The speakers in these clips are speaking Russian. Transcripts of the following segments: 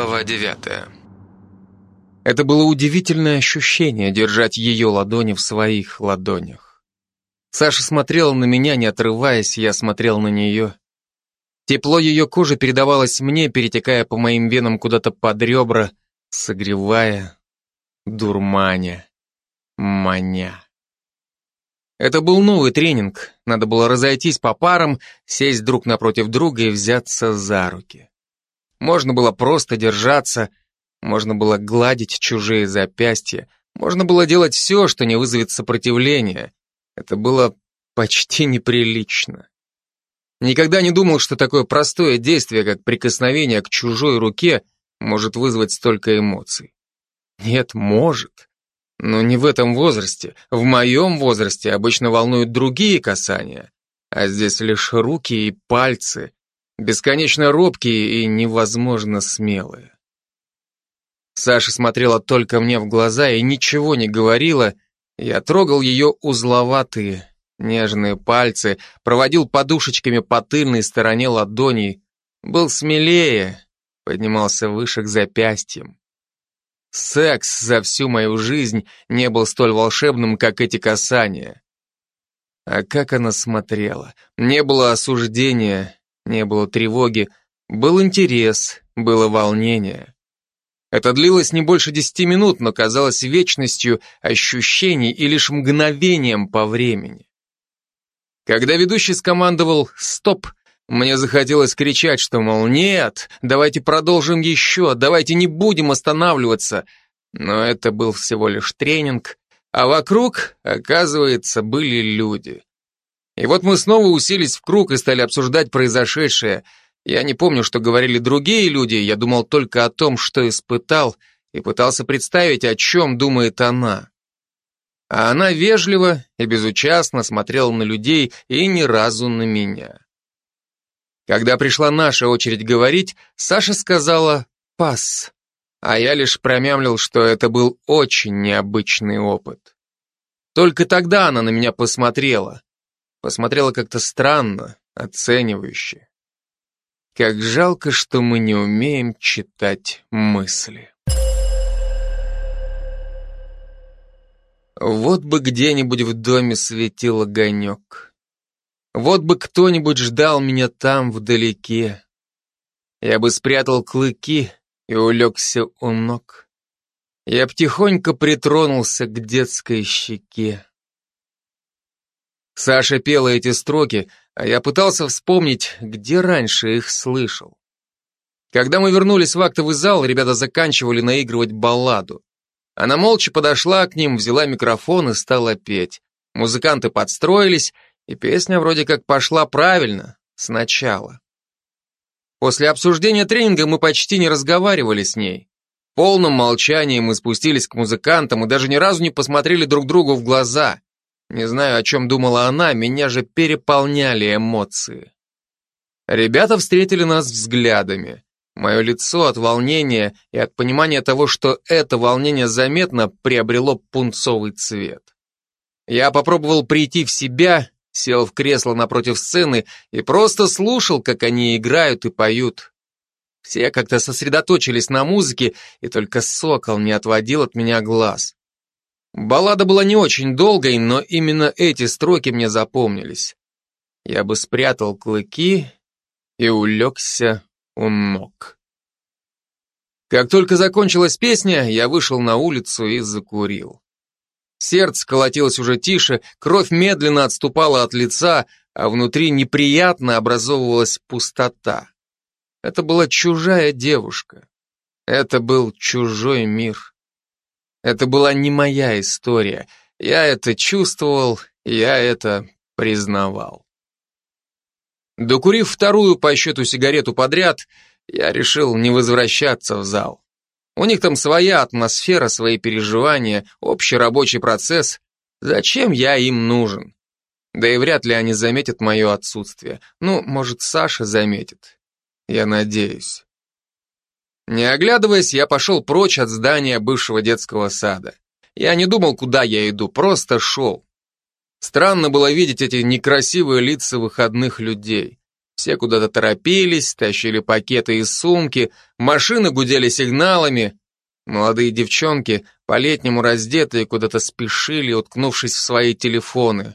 Глава девятая. Это было удивительное ощущение держать ее ладони в своих ладонях. Саша смотрела на меня, не отрываясь, я смотрел на нее. Тепло ее кожи передавалось мне, перетекая по моим венам куда-то под ребра, согревая, дурманя, маня. Это был новый тренинг, надо было разойтись по парам, сесть друг напротив друга и взяться за руки. Можно было просто держаться, можно было гладить чужие запястья, можно было делать все, что не вызовет сопротивления. Это было почти неприлично. Никогда не думал, что такое простое действие, как прикосновение к чужой руке, может вызвать столько эмоций. Нет, может. Но не в этом возрасте. В моем возрасте обычно волнуют другие касания. А здесь лишь руки и пальцы, бесконечно робкие и невозможно смелые. Саша смотрела только мне в глаза и ничего не говорила. Я трогал ее узловатые, нежные пальцы, проводил подушечками по тыльной стороне ладоней, был смелее, поднимался выше к запястьям. Секс за всю мою жизнь не был столь волшебным, как эти касания. А как она смотрела. Не было осуждения, не было тревоги, был интерес, было волнение. Это длилось не больше десяти минут, но казалось вечностью ощущений и лишь мгновением по времени. Когда ведущий скомандовал «Стоп!», мне захотелось кричать, что, мол, нет, давайте продолжим еще, давайте не будем останавливаться. Но это был всего лишь тренинг, а вокруг, оказывается, были люди. И вот мы снова уселись в круг и стали обсуждать произошедшее. Я не помню, что говорили другие люди, я думал только о том, что испытал, и пытался представить, о чем думает она. А она вежливо и безучастно смотрела на людей и ни разу на меня. Когда пришла наша очередь говорить, Саша сказала «пас», а я лишь промямлил, что это был очень необычный опыт. Только тогда она на меня посмотрела. Посмотрела как-то странно, оценивающе. Как жалко, что мы не умеем читать мысли. Вот бы где-нибудь в доме светил огонек. Вот бы кто-нибудь ждал меня там, вдалеке. Я бы спрятал клыки и улегся у ног. Я б тихонько притронулся к детской щеке. Саша пела эти строки, а я пытался вспомнить, где раньше их слышал. Когда мы вернулись в актовый зал, ребята заканчивали наигрывать балладу. Она молча подошла к ним, взяла микрофон и стала петь. Музыканты подстроились, и песня вроде как пошла правильно, сначала. После обсуждения тренинга мы почти не разговаривали с ней. В полном молчании мы спустились к музыкантам и даже ни разу не посмотрели друг другу в глаза. Не знаю, о чем думала она, меня же переполняли эмоции. Ребята встретили нас взглядами. Мое лицо от волнения и от понимания того, что это волнение заметно, приобрело пунцовый цвет. Я попробовал прийти в себя сел в кресло напротив сцены и просто слушал, как они играют и поют. Все как-то сосредоточились на музыке, и только сокол не отводил от меня глаз. Баллада была не очень долгой, но именно эти строки мне запомнились. Я бы спрятал клыки и улегся у ног. Как только закончилась песня, я вышел на улицу и закурил. Сердце колотилось уже тише, кровь медленно отступала от лица, а внутри неприятно образовывалась пустота. Это была чужая девушка. Это был чужой мир. Это была не моя история. Я это чувствовал, я это признавал. Докурив вторую по счету сигарету подряд, я решил не возвращаться в зал. У них там своя атмосфера, свои переживания, общий рабочий процесс. Зачем я им нужен? Да и вряд ли они заметят мое отсутствие. Ну, может, Саша заметит. Я надеюсь. Не оглядываясь, я пошел прочь от здания бывшего детского сада. Я не думал, куда я иду, просто шел. Странно было видеть эти некрасивые лица выходных людей. Все куда-то торопились, тащили пакеты и сумки, машины гудели сигналами. Молодые девчонки, по-летнему раздетые, куда-то спешили, уткнувшись в свои телефоны.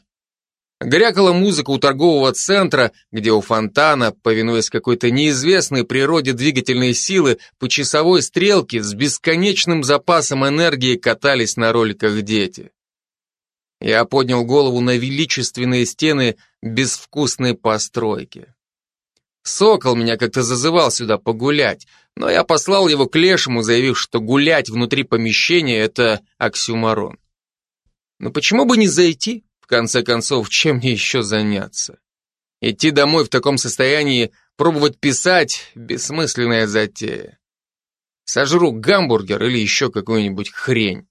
Грякала музыка у торгового центра, где у фонтана, повинуясь какой-то неизвестной природе двигательной силы, по часовой стрелке с бесконечным запасом энергии катались на роликах дети. Я поднял голову на величественные стены безвкусной постройки. Сокол меня как-то зазывал сюда погулять, но я послал его к лешему, заявив, что гулять внутри помещения — это оксюмарон. Но почему бы не зайти? В конце концов, чем мне еще заняться? Идти домой в таком состоянии, пробовать писать — бессмысленная затея. Сожру гамбургер или еще какую-нибудь хрень.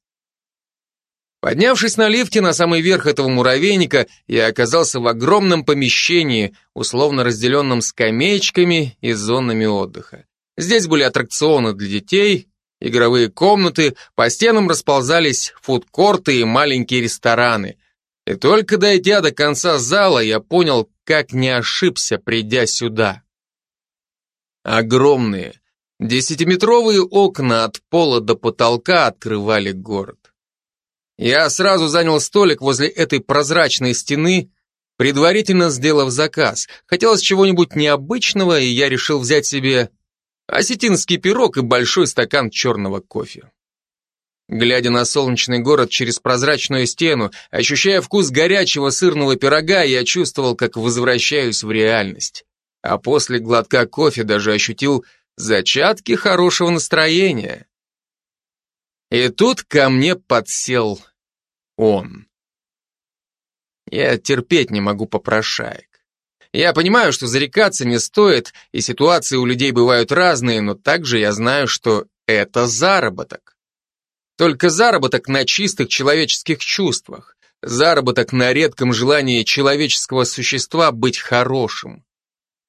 Поднявшись на лифте на самый верх этого муравейника, я оказался в огромном помещении, условно разделенном скамеечками и зонами отдыха. Здесь были аттракционы для детей, игровые комнаты, по стенам расползались фудкорты и маленькие рестораны, и только дойдя до конца зала, я понял, как не ошибся, придя сюда. Огромные, десятиметровые окна от пола до потолка открывали город. Я сразу занял столик возле этой прозрачной стены, предварительно сделав заказ. Хотелось чего-нибудь необычного, и я решил взять себе осетинский пирог и большой стакан черного кофе. Глядя на солнечный город через прозрачную стену, ощущая вкус горячего сырного пирога, я чувствовал, как возвращаюсь в реальность. А после глотка кофе даже ощутил зачатки хорошего настроения. И тут ко мне подсел он. Я терпеть не могу попрошаек. Я понимаю, что зарекаться не стоит, и ситуации у людей бывают разные, но также я знаю, что это заработок. Только заработок на чистых человеческих чувствах, заработок на редком желании человеческого существа быть хорошим.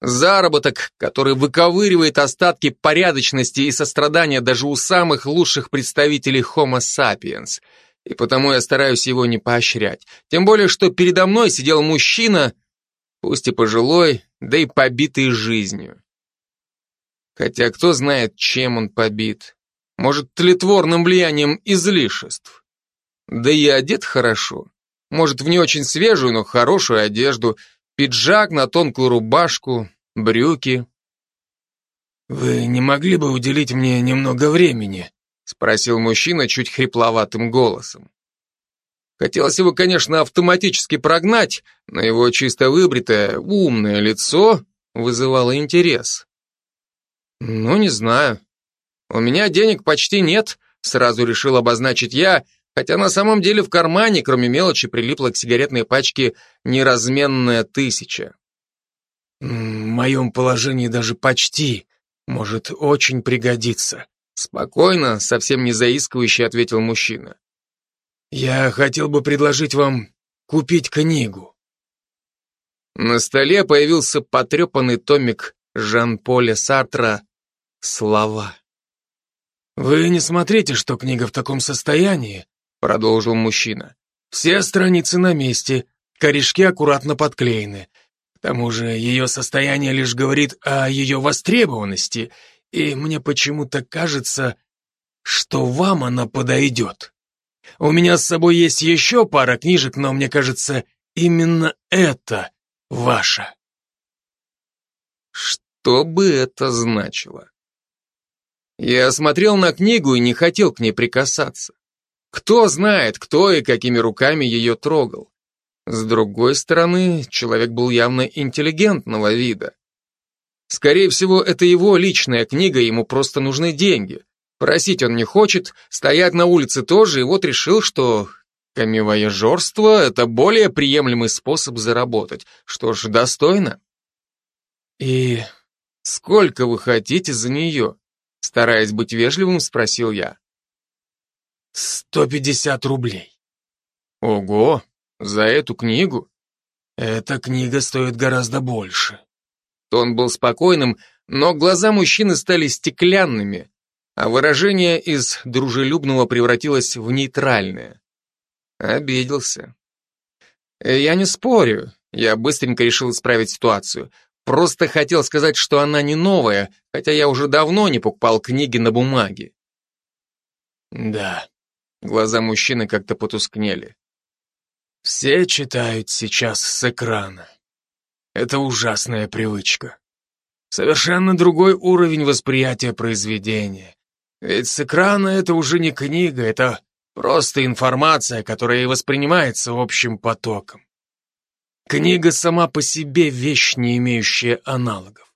Заработок, который выковыривает остатки порядочности и сострадания даже у самых лучших представителей Homo sapiens. И потому я стараюсь его не поощрять. Тем более, что передо мной сидел мужчина, пусть и пожилой, да и побитый жизнью. Хотя кто знает, чем он побит. Может, тлетворным влиянием излишеств. Да и одет хорошо. Может, в не очень свежую, но хорошую одежду, пиджак на тонкую рубашку, брюки. «Вы не могли бы уделить мне немного времени?» спросил мужчина чуть хрипловатым голосом. Хотелось его, конечно, автоматически прогнать, но его чисто выбритое, умное лицо вызывало интерес. «Ну, не знаю. «У меня денег почти нет», — сразу решил обозначить я, хотя на самом деле в кармане, кроме мелочи, прилипла к сигаретной пачке неразменная тысяча. «В моем положении даже почти. Может, очень пригодится», — спокойно, совсем не заискивающе ответил мужчина. «Я хотел бы предложить вам купить книгу». На столе появился потрепанный томик Жан-Поля Сартра «Слова». «Вы не смотрите, что книга в таком состоянии», — продолжил мужчина. «Все страницы на месте, корешки аккуратно подклеены. К тому же ее состояние лишь говорит о ее востребованности, и мне почему-то кажется, что вам она подойдет. У меня с собой есть еще пара книжек, но мне кажется, именно это ваша». Что бы это значило? Я смотрел на книгу и не хотел к ней прикасаться. Кто знает, кто и какими руками ее трогал. С другой стороны, человек был явно интеллигентного вида. Скорее всего, это его личная книга, ему просто нужны деньги. Просить он не хочет, стоять на улице тоже, и вот решил, что камевояжерство — это более приемлемый способ заработать. Что ж, достойно. И сколько вы хотите за нее? Стараясь быть вежливым, спросил я. «Сто пятьдесят рублей». «Ого, за эту книгу?» «Эта книга стоит гораздо больше». Тон был спокойным, но глаза мужчины стали стеклянными, а выражение из дружелюбного превратилось в нейтральное. Обиделся. «Я не спорю», я быстренько решил исправить ситуацию. Просто хотел сказать, что она не новая, хотя я уже давно не покупал книги на бумаге. Да, глаза мужчины как-то потускнели. Все читают сейчас с экрана. Это ужасная привычка. Совершенно другой уровень восприятия произведения. Ведь с экрана это уже не книга, это просто информация, которая и воспринимается общим потоком. Книга сама по себе вещь, не имеющая аналогов.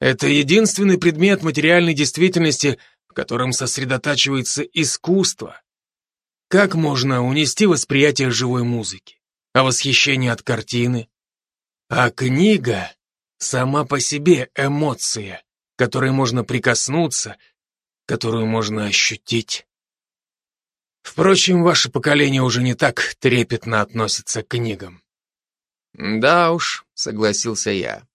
Это единственный предмет материальной действительности, в котором сосредотачивается искусство. Как можно унести восприятие живой музыки, а восхищение от картины? А книга сама по себе эмоция, которой можно прикоснуться, которую можно ощутить. Впрочем, ваше поколение уже не так трепетно относится к книгам. Да уж, согласился я.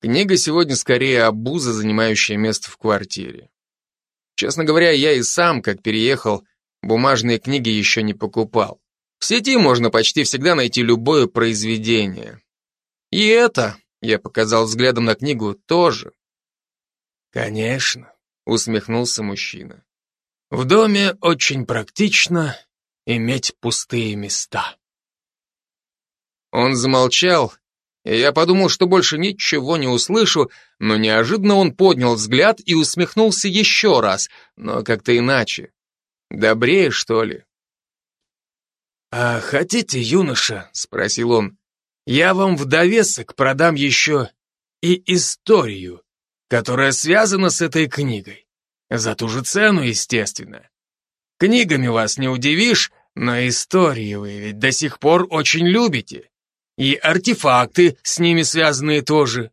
Книга сегодня скорее обуза, занимающая место в квартире. Честно говоря, я и сам, как переехал, бумажные книги еще не покупал. В сети можно почти всегда найти любое произведение. И это, я показал взглядом на книгу, тоже. Конечно, усмехнулся мужчина. В доме очень практично иметь пустые места. Он замолчал, и я подумал, что больше ничего не услышу, но неожиданно он поднял взгляд и усмехнулся еще раз, но как-то иначе. Добрее, что ли? «А хотите, юноша?» — спросил он. «Я вам в довесок продам еще и историю, которая связана с этой книгой. За ту же цену, естественно. Книгами вас не удивишь, но истории вы ведь до сих пор очень любите. И артефакты с ними связанные тоже.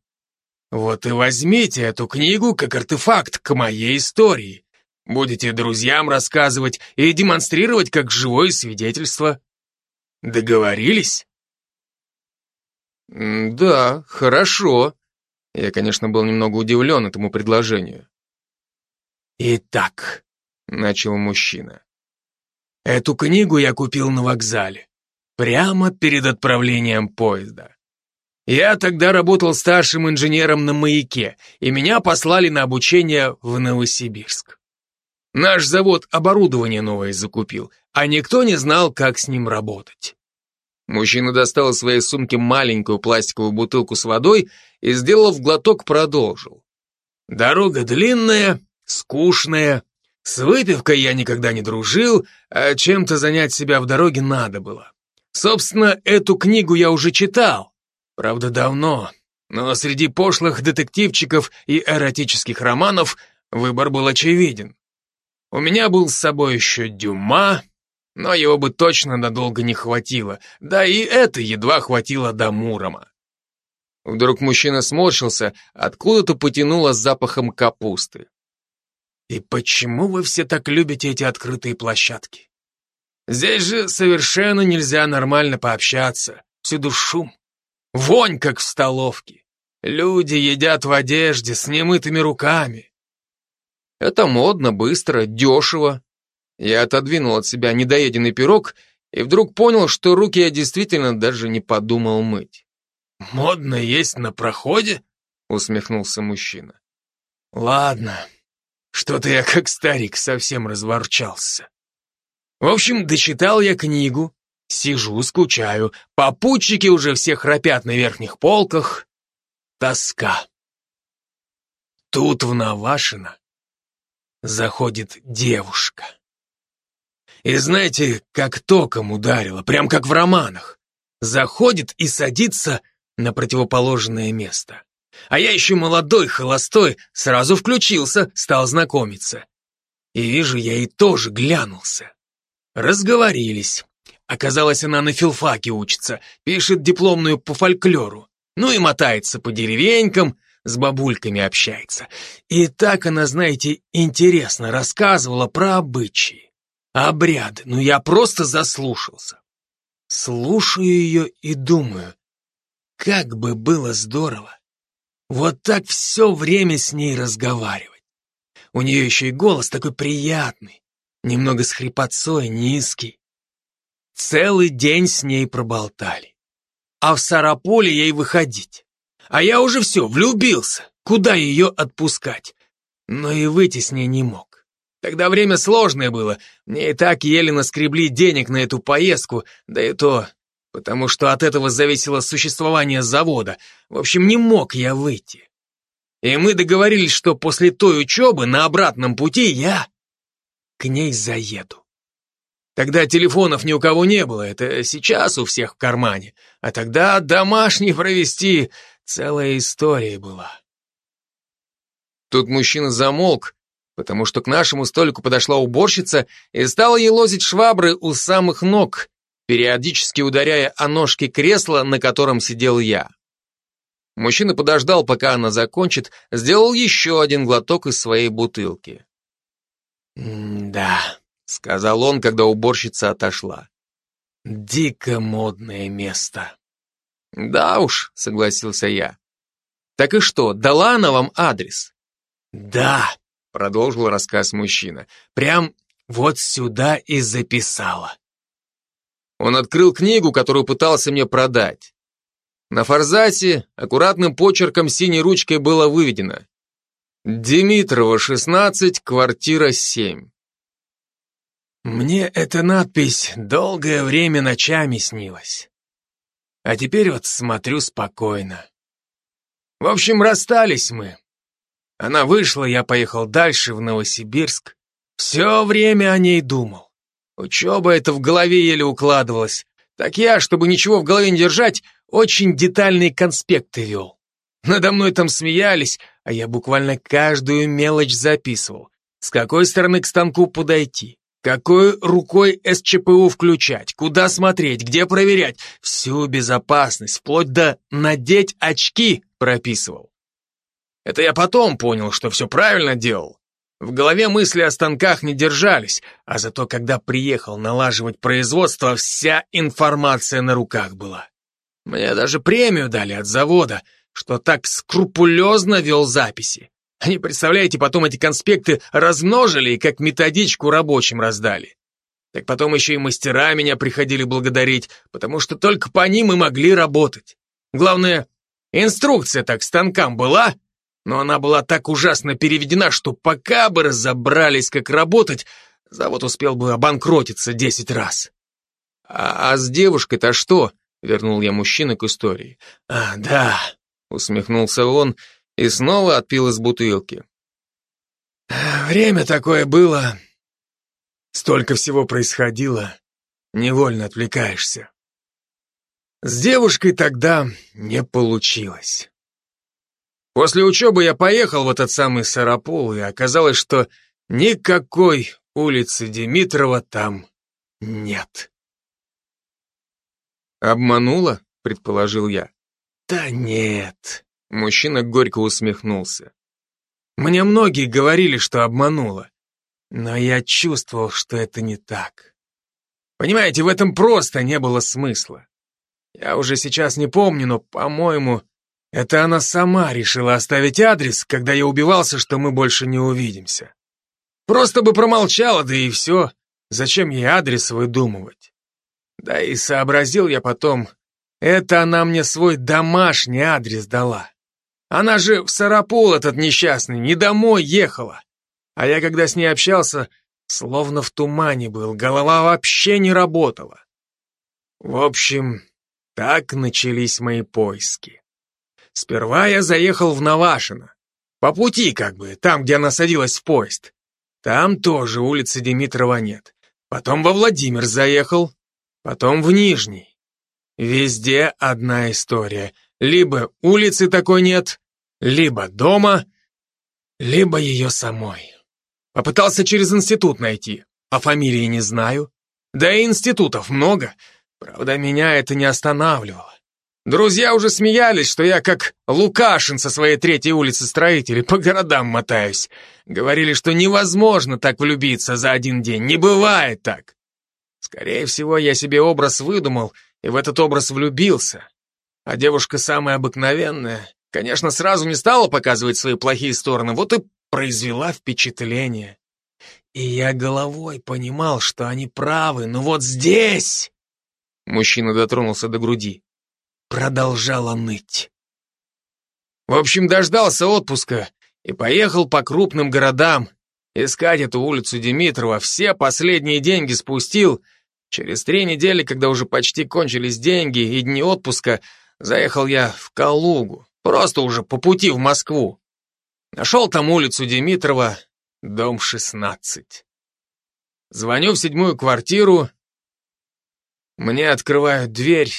Вот и возьмите эту книгу как артефакт к моей истории. Будете друзьям рассказывать и демонстрировать как живое свидетельство. Договорились? Да, хорошо. Я, конечно, был немного удивлен этому предложению. Итак, начал мужчина. Эту книгу я купил на вокзале. Прямо перед отправлением поезда. Я тогда работал старшим инженером на маяке, и меня послали на обучение в Новосибирск. Наш завод оборудование новое закупил, а никто не знал, как с ним работать. Мужчина достал из своей сумки маленькую пластиковую бутылку с водой и, сделав глоток, продолжил. Дорога длинная, скучная. С выпивкой я никогда не дружил, а чем-то занять себя в дороге надо было. Собственно, эту книгу я уже читал. Правда, давно. Но среди пошлых детективчиков и эротических романов выбор был очевиден. У меня был с собой еще Дюма, но его бы точно надолго не хватило, да и это едва хватило до Мурома. Вдруг мужчина сморщился, откуда-то потянуло запахом капусты. «И почему вы все так любите эти открытые площадки? Здесь же совершенно нельзя нормально пообщаться. Всюду шум. Вонь, как в столовке. Люди едят в одежде с немытыми руками. Это модно, быстро, дешево. Я отодвинул от себя недоеденный пирог и вдруг понял, что руки я действительно даже не подумал мыть. «Модно есть на проходе?» — усмехнулся мужчина. «Ладно, что-то я как старик совсем разворчался. В общем, дочитал я книгу, сижу, скучаю, попутчики уже все храпят на верхних полках. Тоска. Тут в Навашино заходит девушка. И знаете, как током ударило, прям как в романах. Заходит и садится на противоположное место. А я еще молодой, холостой, сразу включился, стал знакомиться. И вижу, я и тоже глянулся. Разговорились. Оказалось, она на филфаке учится, пишет дипломную по фольклору. Ну и мотается по деревенькам, с бабульками общается. И так она, знаете, интересно рассказывала про обычаи, обряды. Ну я просто заслушался. Слушаю ее и думаю, как бы было здорово вот так все время с ней разговаривать. У нее еще и голос такой приятный, немного с хрипотцой, низкий. Целый день с ней проболтали. А в Сараполе ей выходить. А я уже все, влюбился. Куда ее отпускать? Но и выйти с ней не мог. Тогда время сложное было. Мне и так еле наскребли денег на эту поездку, да и то, потому что от этого зависело существование завода. В общем, не мог я выйти. И мы договорились, что после той учебы на обратном пути я к ней заеду. Тогда телефонов ни у кого не было, это сейчас у всех в кармане. А тогда домашний провести целая история была. Тут мужчина замолк, потому что к нашему столику подошла уборщица и стала елозить швабры у самых ног, периодически ударяя о ножки кресла, на котором сидел я. Мужчина подождал, пока она закончит, сделал еще один глоток из своей бутылки. «Да», — сказал он, когда уборщица отошла. «Дико модное место». «Да уж», — согласился я. «Так и что, дала она вам адрес?» «Да», — продолжил рассказ мужчина, «прям вот сюда и записала». Он открыл книгу, которую пытался мне продать. На форзате аккуратным почерком синей ручкой было выведено «Димитрова, 16, квартира 7». Мне эта надпись долгое время ночами снилась. А теперь вот смотрю спокойно. В общем, расстались мы. Она вышла, я поехал дальше, в Новосибирск. Все время о ней думал. Учеба это в голове еле укладывалась. Так я, чтобы ничего в голове не держать, очень детальные конспекты вел. Надо мной там смеялись, а я буквально каждую мелочь записывал. С какой стороны к станку подойти, какой рукой СЧПУ включать, куда смотреть, где проверять. Всю безопасность, вплоть до надеть очки прописывал. Это я потом понял, что все правильно делал. В голове мысли о станках не держались, а зато когда приехал налаживать производство, вся информация на руках была. Мне даже премию дали от завода, что так скрупулезно вел записи. Они, представляете, потом эти конспекты размножили и как методичку рабочим раздали. Так потом еще и мастера меня приходили благодарить, потому что только по ним и могли работать. Главное, инструкция так станкам была, но она была так ужасно переведена, что пока бы разобрались, как работать, завод успел бы обанкротиться десять раз. «А, а с девушкой-то что?» — вернул я мужчину к истории. «А, да», — усмехнулся он и снова отпил из бутылки. «Время такое было. Столько всего происходило. Невольно отвлекаешься. С девушкой тогда не получилось». После учебы я поехал в этот самый Сарапул, и оказалось, что никакой улицы Димитрова там нет. «Обманула?» — предположил я. «Да нет», — мужчина горько усмехнулся. «Мне многие говорили, что обманула, но я чувствовал, что это не так. Понимаете, в этом просто не было смысла. Я уже сейчас не помню, но, по-моему, это она сама решила оставить адрес, когда я убивался, что мы больше не увидимся. Просто бы промолчала, да и все. Зачем ей адрес выдумывать? Да и сообразил я потом, это она мне свой домашний адрес дала. Она же в Сарапул этот несчастный, не домой ехала. А я, когда с ней общался, словно в тумане был, голова вообще не работала. В общем, так начались мои поиски. Сперва я заехал в Навашино. По пути как бы, там, где она садилась в поезд. Там тоже улицы Димитрова нет. Потом во Владимир заехал, потом в Нижний. Везде одна история. Либо улицы такой нет, либо дома, либо ее самой. Попытался через институт найти, а фамилии не знаю. Да и институтов много. Правда, меня это не останавливало. Друзья уже смеялись, что я как Лукашин со своей третьей улицы строителей по городам мотаюсь. Говорили, что невозможно так влюбиться за один день, не бывает так. Скорее всего, я себе образ выдумал и в этот образ влюбился. А девушка самая обыкновенная, конечно, сразу не стала показывать свои плохие стороны, вот и произвела впечатление. И я головой понимал, что они правы, но вот здесь... Мужчина дотронулся до груди продолжала ныть. В общем, дождался отпуска и поехал по крупным городам, искать эту улицу Димитрова, все последние деньги спустил. Через три недели, когда уже почти кончились деньги и дни отпуска, заехал я в Калугу, просто уже по пути в Москву. Нашел там улицу Димитрова, дом 16. Звоню в седьмую квартиру, мне открывают дверь,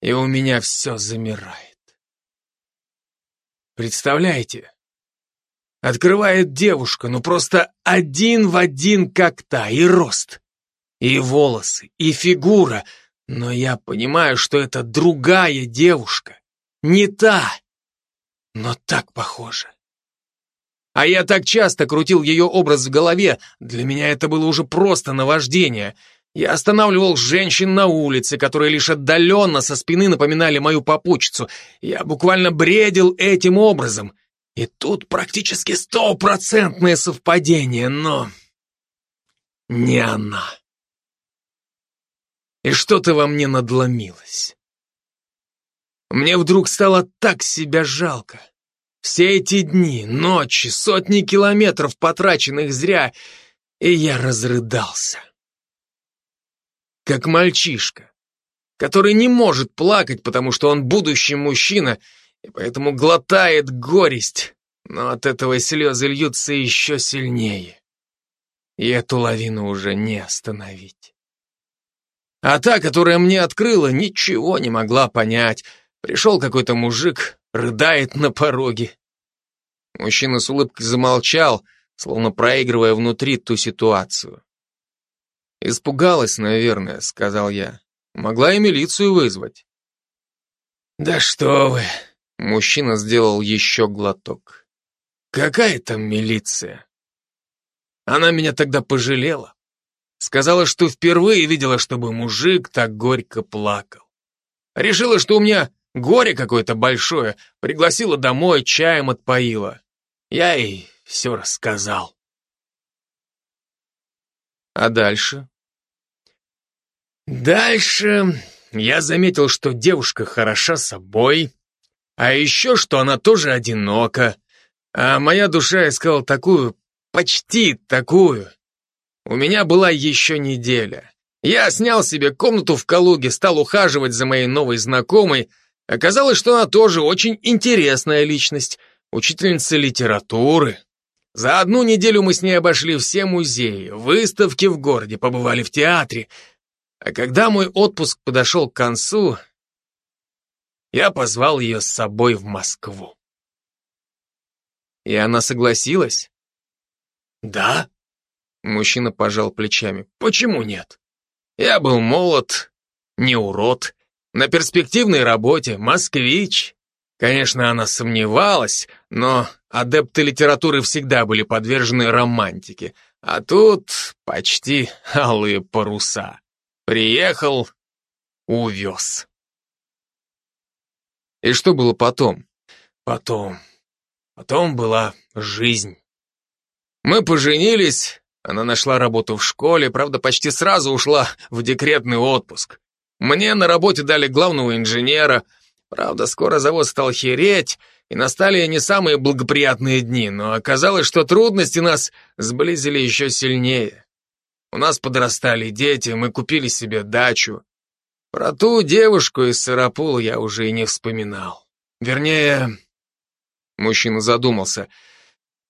и у меня все замирает. Представляете? Открывает девушка, ну просто один в один как та, и рост, и волосы, и фигура, но я понимаю, что это другая девушка, не та, но так похожа. А я так часто крутил ее образ в голове, для меня это было уже просто наваждение — я останавливал женщин на улице, которые лишь отдаленно со спины напоминали мою попутчицу. Я буквально бредил этим образом. И тут практически стопроцентное совпадение, но... Не она. И что-то во мне надломилось. Мне вдруг стало так себя жалко. Все эти дни, ночи, сотни километров, потраченных зря, и я разрыдался как мальчишка, который не может плакать, потому что он будущий мужчина, и поэтому глотает горесть, но от этого слезы льются еще сильнее. И эту лавину уже не остановить. А та, которая мне открыла, ничего не могла понять. Пришел какой-то мужик, рыдает на пороге. Мужчина с улыбкой замолчал, словно проигрывая внутри ту ситуацию. «Испугалась, наверное», — сказал я. «Могла и милицию вызвать». «Да что вы!» — мужчина сделал еще глоток. «Какая там милиция?» Она меня тогда пожалела. Сказала, что впервые видела, чтобы мужик так горько плакал. Решила, что у меня горе какое-то большое, пригласила домой, чаем отпоила. Я ей все рассказал. А дальше? Дальше я заметил, что девушка хороша собой, а еще, что она тоже одинока, а моя душа искала такую, почти такую. У меня была еще неделя. Я снял себе комнату в Калуге, стал ухаживать за моей новой знакомой. Оказалось, что она тоже очень интересная личность, учительница литературы. За одну неделю мы с ней обошли все музеи, выставки в городе, побывали в театре. А когда мой отпуск подошел к концу, я позвал ее с собой в Москву. И она согласилась? Да. Мужчина пожал плечами. Почему нет? Я был молод, не урод, на перспективной работе, москвич. Конечно, она сомневалась, но адепты литературы всегда были подвержены романтике, а тут почти алые паруса. Приехал, увез. И что было потом? Потом. Потом была жизнь. Мы поженились, она нашла работу в школе, правда, почти сразу ушла в декретный отпуск. Мне на работе дали главного инженера, Правда, скоро завод стал хереть, и настали не самые благоприятные дни, но оказалось, что трудности нас сблизили еще сильнее. У нас подрастали дети, мы купили себе дачу. Про ту девушку из Сарапула я уже и не вспоминал. Вернее, мужчина задумался.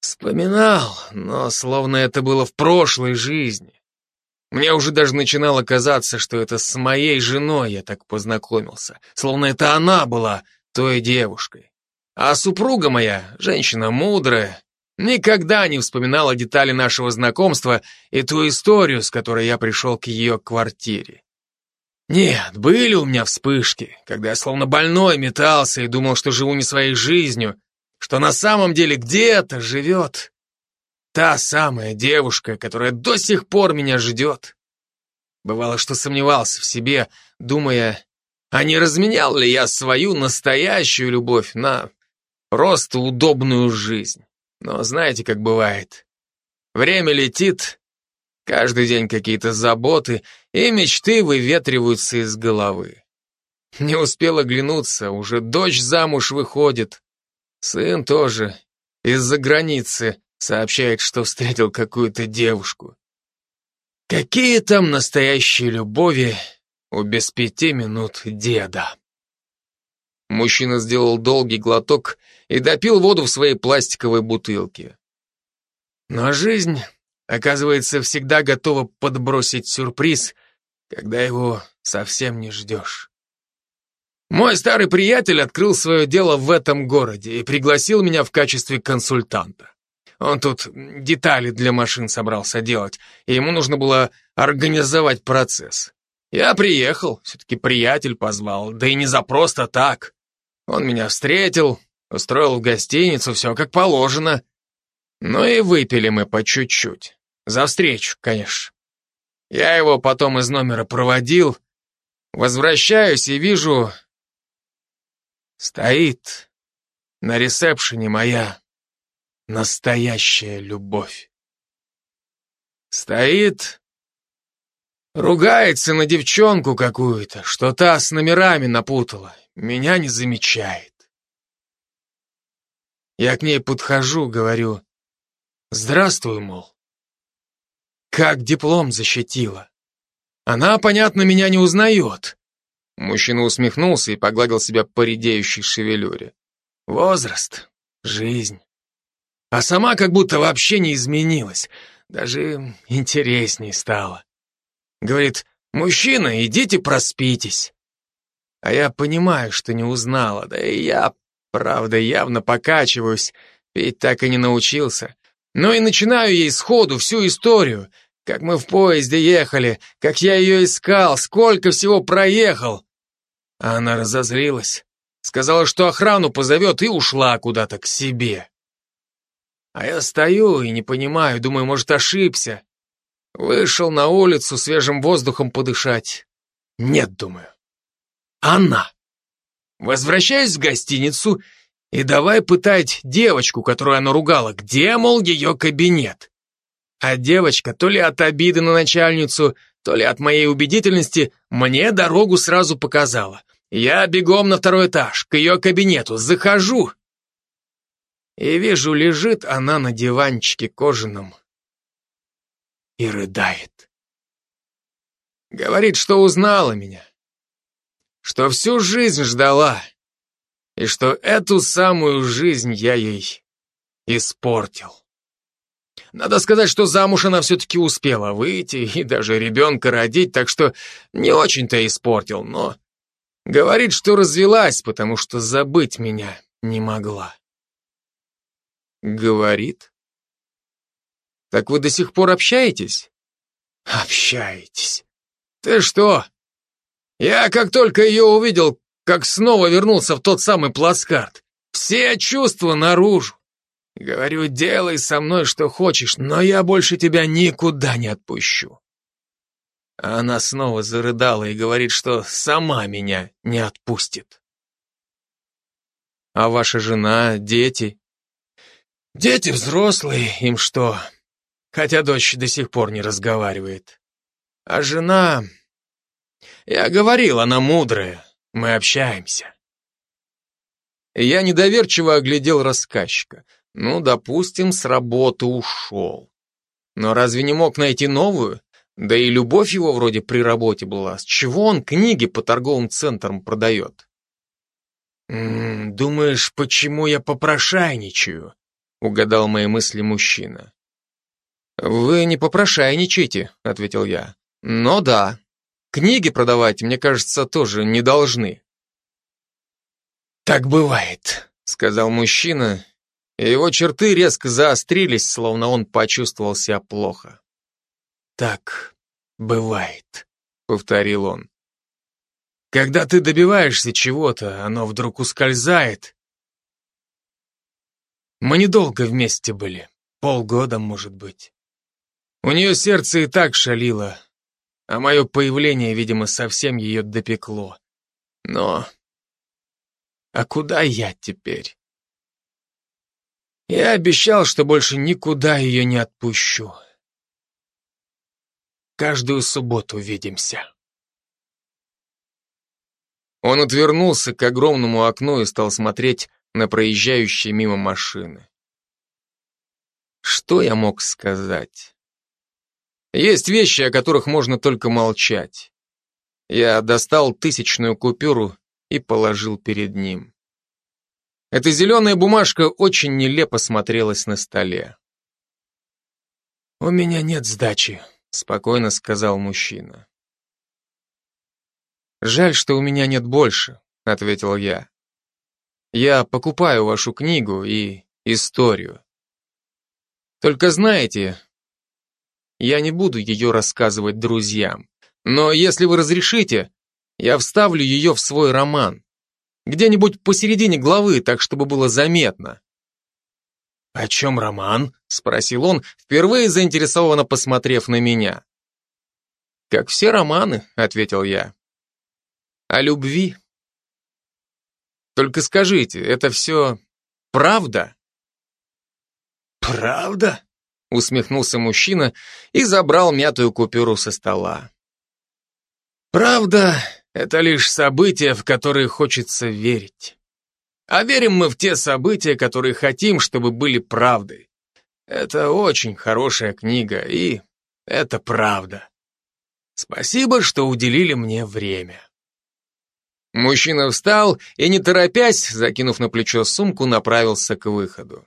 Вспоминал, но словно это было в прошлой жизни. Мне уже даже начинало казаться, что это с моей женой я так познакомился, словно это она была той девушкой. А супруга моя, женщина мудрая, никогда не вспоминала детали нашего знакомства и ту историю, с которой я пришел к ее квартире. Нет, были у меня вспышки, когда я словно больной метался и думал, что живу не своей жизнью, что на самом деле где-то живет Та самая девушка, которая до сих пор меня ждет. Бывало, что сомневался в себе, думая, а не разменял ли я свою настоящую любовь на просто удобную жизнь. Но знаете, как бывает. Время летит, каждый день какие-то заботы, и мечты выветриваются из головы. Не успел оглянуться, уже дочь замуж выходит. Сын тоже из-за границы сообщает, что встретил какую-то девушку. Какие там настоящие любови у без пяти минут деда? Мужчина сделал долгий глоток и допил воду в своей пластиковой бутылке. Но жизнь, оказывается, всегда готова подбросить сюрприз, когда его совсем не ждешь. Мой старый приятель открыл свое дело в этом городе и пригласил меня в качестве консультанта. Он тут детали для машин собрался делать, и ему нужно было организовать процесс. Я приехал, все-таки приятель позвал, да и не за просто так. Он меня встретил, устроил в гостиницу, все как положено. Ну и выпили мы по чуть-чуть. За встречу, конечно. Я его потом из номера проводил, возвращаюсь и вижу... Стоит на ресепшене моя настоящая любовь. Стоит, ругается на девчонку какую-то, что та с номерами напутала меня не замечает. Я к ней подхожу, говорю, здравствуй, мол. Как диплом защитила. Она, понятно, меня не узнает. Мужчина усмехнулся и погладил себя по редеющей шевелюре. Возраст, жизнь. А сама как будто вообще не изменилась, даже интересней стала. Говорит, мужчина, идите проспитесь. А я понимаю, что не узнала, да и я, правда, явно покачиваюсь, ведь так и не научился. Но и начинаю ей сходу всю историю, как мы в поезде ехали, как я ее искал, сколько всего проехал. А она разозлилась, сказала, что охрану позовет и ушла куда-то к себе. А я стою и не понимаю, думаю, может, ошибся. Вышел на улицу свежим воздухом подышать. Нет, думаю она. Возвращаюсь в гостиницу и давай пытать девочку, которую она ругала, где, мол, ее кабинет. А девочка то ли от обиды на начальницу, то ли от моей убедительности мне дорогу сразу показала. Я бегом на второй этаж, к ее кабинету, захожу. И вижу, лежит она на диванчике кожаном и рыдает. Говорит, что узнала меня, что всю жизнь ждала, и что эту самую жизнь я ей испортил. Надо сказать, что замуж она все-таки успела выйти и даже ребенка родить, так что не очень-то испортил, но говорит, что развелась, потому что забыть меня не могла. Говорит? Так вы до сих пор общаетесь? Общаетесь. Ты что, я как только ее увидел, как снова вернулся в тот самый плацкарт. Все чувства наружу. Говорю, делай со мной что хочешь, но я больше тебя никуда не отпущу. Она снова зарыдала и говорит, что сама меня не отпустит. А ваша жена, дети? Дети взрослые, им что? Хотя дочь до сих пор не разговаривает. А жена... Я говорил, она мудрая. Мы общаемся. Я недоверчиво оглядел рассказчика. Ну, допустим, с работы ушел. Но разве не мог найти новую? Да и любовь его вроде при работе была. С чего он книги по торговым центрам продает? «М -м, «Думаешь, почему я попрошайничаю?» — угадал мои мысли мужчина. «Вы не попрошайничаете», — ответил я. «Но да, Книги продавать, мне кажется, тоже не должны. Так бывает, сказал мужчина, его черты резко заострились, словно он почувствовал себя плохо. Так бывает, повторил он. Когда ты добиваешься чего-то, оно вдруг ускользает. Мы недолго вместе были, полгода, может быть. У нее сердце и так шалило, а мое появление, видимо, совсем ее допекло. Но... А куда я теперь? Я обещал, что больше никуда ее не отпущу. Каждую субботу увидимся. Он отвернулся к огромному окну и стал смотреть на проезжающие мимо машины. Что я мог сказать? Есть вещи, о которых можно только молчать. Я достал тысячную купюру и положил перед ним. Эта зеленая бумажка очень нелепо смотрелась на столе. «У меня нет сдачи», — спокойно сказал мужчина. «Жаль, что у меня нет больше», — ответил я. «Я покупаю вашу книгу и историю. Только знаете, я не буду ее рассказывать друзьям, но если вы разрешите, я вставлю ее в свой роман. Где-нибудь посередине главы, так чтобы было заметно». «О чем роман?» — спросил он, впервые заинтересованно посмотрев на меня. «Как все романы», — ответил я о любви. Только скажите, это все правда? Правда? Усмехнулся мужчина и забрал мятую купюру со стола. Правда — это лишь события, в которые хочется верить. А верим мы в те события, которые хотим, чтобы были правдой. Это очень хорошая книга, и это правда. Спасибо, что уделили мне время. Мужчина встал и, не торопясь, закинув на плечо сумку, направился к выходу.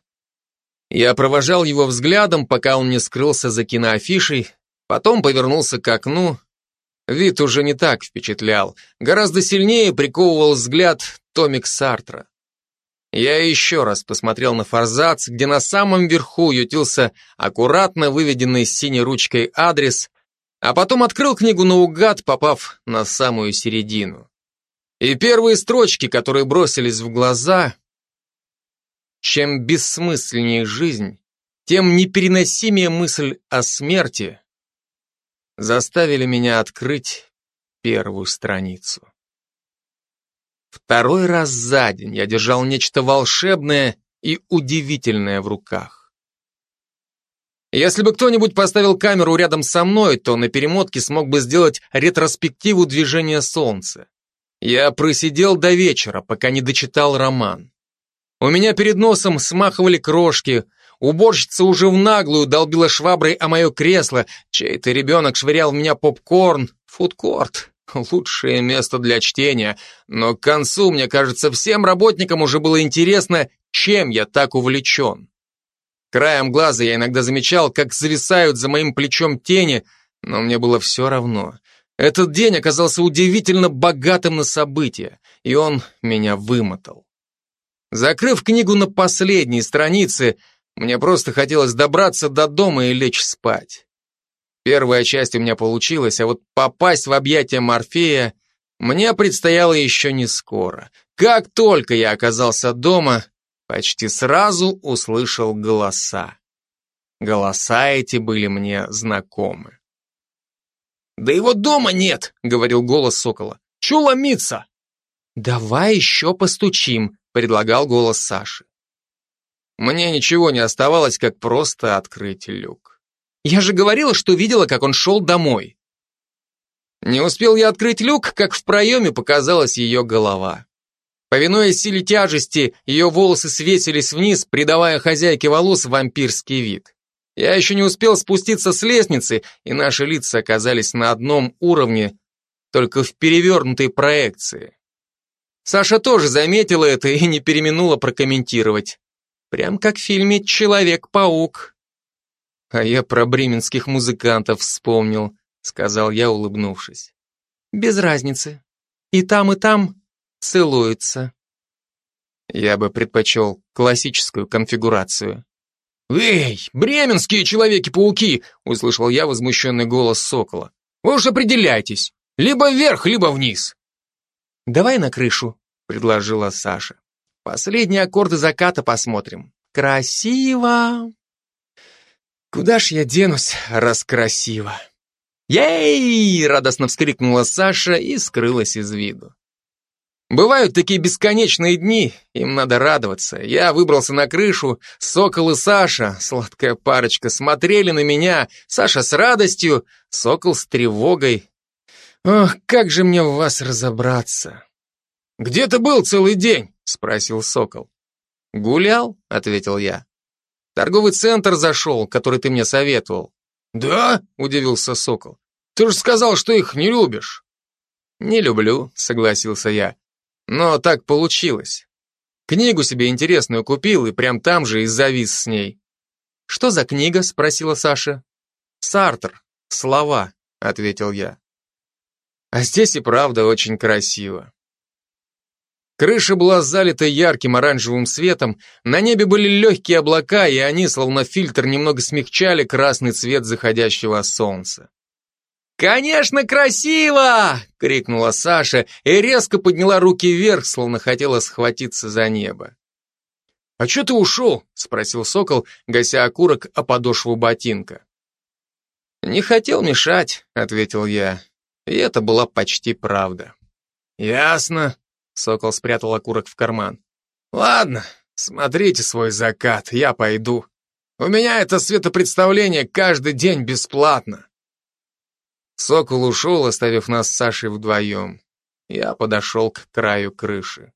Я провожал его взглядом, пока он не скрылся за киноафишей, потом повернулся к окну. Вид уже не так впечатлял, гораздо сильнее приковывал взгляд Томик Сартра. Я еще раз посмотрел на форзац, где на самом верху ютился аккуратно выведенный синей ручкой адрес, а потом открыл книгу наугад, попав на самую середину. И первые строчки, которые бросились в глаза, чем бессмысленнее жизнь, тем непереносимее мысль о смерти, заставили меня открыть первую страницу. Второй раз за день я держал нечто волшебное и удивительное в руках. Если бы кто-нибудь поставил камеру рядом со мной, то на перемотке смог бы сделать ретроспективу движения Солнца. Я просидел до вечера, пока не дочитал роман. У меня перед носом смахивали крошки, уборщица уже в наглую долбила шваброй о мое кресло, чей-то ребенок швырял в меня попкорн, фудкорт. Лучшее место для чтения, но к концу, мне кажется, всем работникам уже было интересно, чем я так увлечен. Краем глаза я иногда замечал, как зависают за моим плечом тени, но мне было все равно. Этот день оказался удивительно богатым на события, и он меня вымотал. Закрыв книгу на последней странице, мне просто хотелось добраться до дома и лечь спать. Первая часть у меня получилась, а вот попасть в объятия Морфея мне предстояло еще не скоро. Как только я оказался дома, почти сразу услышал голоса. Голоса эти были мне знакомы. «Да его дома нет!» — говорил голос сокола. «Чё ломиться?» «Давай еще постучим», — предлагал голос Саши. Мне ничего не оставалось, как просто открыть люк. «Я же говорила, что видела, как он шел домой». Не успел я открыть люк, как в проеме показалась ее голова. Повинуясь силе тяжести, ее волосы свесились вниз, придавая хозяйке волос вампирский вид. Я еще не успел спуститься с лестницы, и наши лица оказались на одном уровне, только в перевернутой проекции. Саша тоже заметила это и не переминула прокомментировать. Прям как в фильме «Человек-паук». А я про бременских музыкантов вспомнил, сказал я, улыбнувшись. Без разницы. И там, и там целуются. Я бы предпочел классическую конфигурацию. «Эй, бременские Человеки-пауки!» — услышал я возмущенный голос Сокола. «Вы уж определяйтесь, либо вверх, либо вниз». «Давай на крышу», — предложила Саша. «Последние аккорды заката посмотрим. Красиво!» «Куда ж я денусь, раз красиво?» «Ей!» — радостно вскрикнула Саша и скрылась из виду. Бывают такие бесконечные дни, им надо радоваться. Я выбрался на крышу, Сокол и Саша, сладкая парочка, смотрели на меня, Саша с радостью, Сокол с тревогой. Ох, как же мне в вас разобраться. «Где ты был целый день?» — спросил Сокол. «Гулял», — ответил я. «Торговый центр зашел, который ты мне советовал». «Да?» — удивился Сокол. «Ты же сказал, что их не любишь». «Не люблю», — согласился я. «Но так получилось. Книгу себе интересную купил и прям там же и завис с ней». «Что за книга?» — спросила Саша. «Сартр. Слова», — ответил я. А здесь и правда очень красиво. Крыша была залита ярким оранжевым светом, на небе были легкие облака, и они, словно фильтр, немного смягчали красный цвет заходящего солнца. «Конечно, красиво!» — крикнула Саша и резко подняла руки вверх, словно хотела схватиться за небо. «А что ты ушел?» — спросил сокол, гася окурок о подошву ботинка. «Не хотел мешать», — ответил я, и это была почти правда. «Ясно», Сокол спрятал окурок в карман. «Ладно, смотрите свой закат, я пойду. У меня это светопредставление каждый день бесплатно». Сокол ушел, оставив нас с Сашей вдвоем. Я подошел к краю крыши.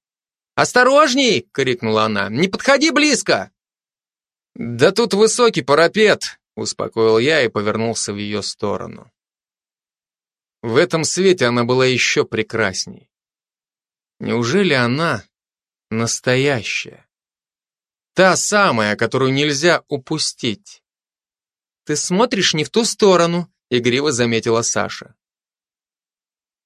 «Осторожней!» — крикнула она. «Не подходи близко!» «Да тут высокий парапет!» — успокоил я и повернулся в ее сторону. В этом свете она была еще прекрасней. Неужели она настоящая? Та самая, которую нельзя упустить. Ты смотришь не в ту сторону, игриво заметила Саша.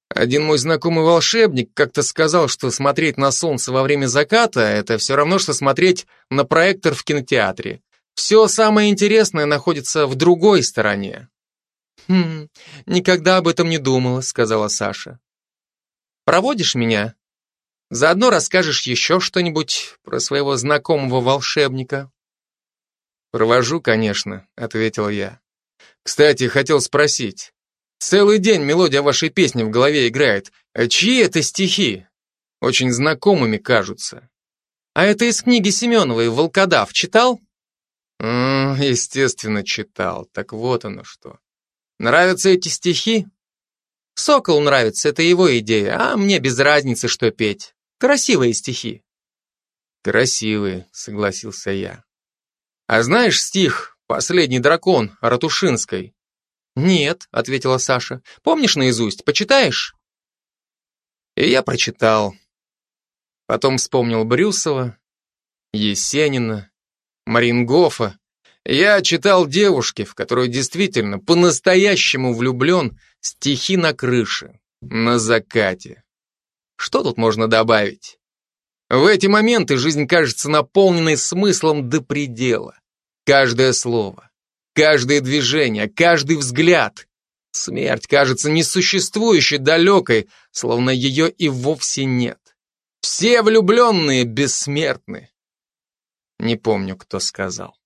Один мой знакомый волшебник как-то сказал, что смотреть на солнце во время заката – это все равно, что смотреть на проектор в кинотеатре. Все самое интересное находится в другой стороне. «Хм, никогда об этом не думала», – сказала Саша. «Проводишь меня?» Заодно расскажешь еще что-нибудь про своего знакомого волшебника. Провожу, конечно, ответил я. Кстати, хотел спросить. Целый день мелодия вашей песни в голове играет. А чьи это стихи? Очень знакомыми кажутся. А это из книги Семеновой «Волкодав» читал? М -м, естественно, читал. Так вот оно что. Нравятся эти стихи? Сокол нравится, это его идея, а мне без разницы, что петь. Красивые стихи. Красивые, согласился я. А знаешь стих «Последний дракон» Ратушинской? Нет, ответила Саша. Помнишь наизусть? Почитаешь? И я прочитал. Потом вспомнил Брюсова, Есенина, Марингофа. Я читал девушке, в которую действительно по-настоящему влюблен, стихи на крыше, на закате. Что тут можно добавить? В эти моменты жизнь кажется наполненной смыслом до предела. Каждое слово, каждое движение, каждый взгляд. Смерть кажется несуществующей, далекой, словно ее и вовсе нет. Все влюбленные бессмертны. Не помню, кто сказал.